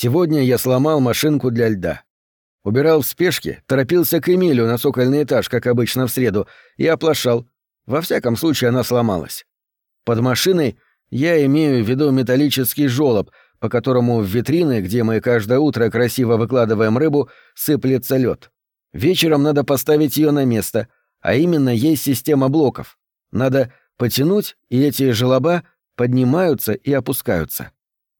Сегодня я сломал машинку для льда. Убирал в спешке, торопился к Эмилю на цокольный этаж, как обычно в среду, и оплошал. Во всяком случае, она сломалась. Под машиной я имею в виду металлический жёлоб, по которому в витрины, где мы каждое утро красиво выкладываем рыбу, сыплется лед. Вечером надо поставить ее на место, а именно есть система блоков. Надо потянуть, и эти желоба поднимаются и опускаются.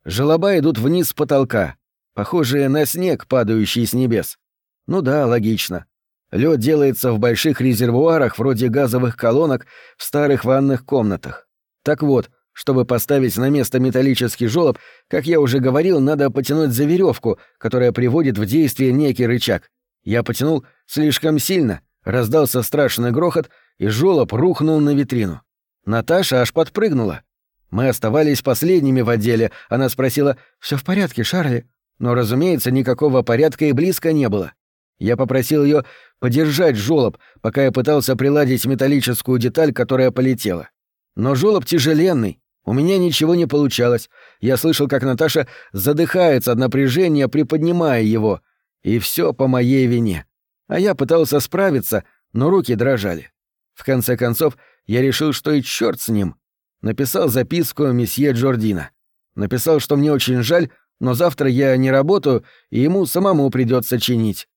Желоба идут вниз с потолка, похожие на снег, падающий с небес. Ну да, логично. Лед делается в больших резервуарах вроде газовых колонок в старых ванных комнатах. Так вот, чтобы поставить на место металлический желоб, как я уже говорил, надо потянуть за веревку, которая приводит в действие некий рычаг. Я потянул слишком сильно, раздался страшный грохот, и желоб рухнул на витрину. Наташа аж подпрыгнула. Мы оставались последними в отделе. Она спросила, «Все в порядке, Шарли?» Но, разумеется, никакого порядка и близко не было. Я попросил ее подержать жолоб, пока я пытался приладить металлическую деталь, которая полетела. Но жолоб тяжеленный, у меня ничего не получалось. Я слышал, как Наташа задыхается от напряжения, приподнимая его. И все по моей вине. А я пытался справиться, но руки дрожали. В конце концов, я решил, что и черт с ним. Написал записку месье Джордина. Написал, что мне очень жаль, но завтра я не работаю, и ему самому придется чинить.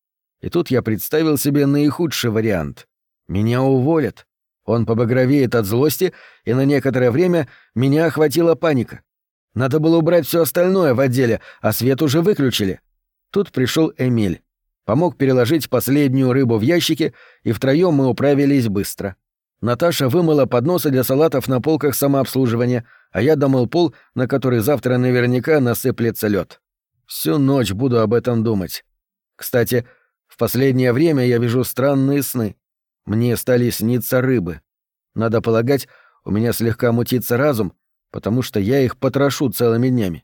И тут я представил себе наихудший вариант. Меня уволят. Он побагровеет от злости, и на некоторое время меня охватила паника. Надо было убрать все остальное в отделе, а свет уже выключили. Тут пришел Эмиль. Помог переложить последнюю рыбу в ящики, и втроем мы управились быстро. Наташа вымыла подносы для салатов на полках самообслуживания, а я домыл пол, на который завтра наверняка насыплется лед. Всю ночь буду об этом думать. Кстати, в последнее время я вижу странные сны. Мне стали сниться рыбы. Надо полагать, у меня слегка мутится разум, потому что я их потрошу целыми днями.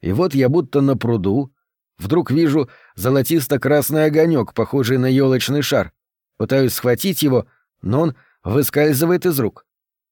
И вот я будто на пруду, вдруг вижу золотисто-красный огонек, похожий на елочный шар. Пытаюсь схватить его, но он выскальзывает из рук.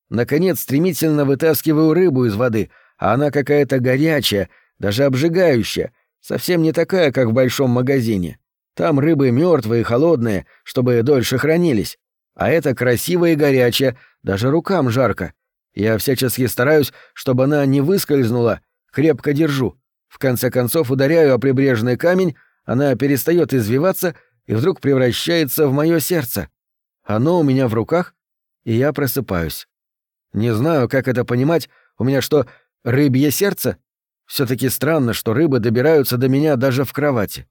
Наконец, стремительно вытаскиваю рыбу из воды, а она какая-то горячая, даже обжигающая, совсем не такая, как в большом магазине. Там рыбы мертвые, холодные, чтобы дольше хранились. А это красивая и горячая, даже рукам жарко. Я всячески стараюсь, чтобы она не выскользнула, крепко держу. В конце концов ударяю о прибрежный камень, она перестает извиваться и вдруг превращается в мое сердце. Оно у меня в руках, и я просыпаюсь. Не знаю, как это понимать, у меня что, рыбье сердце? все таки странно, что рыбы добираются до меня даже в кровати.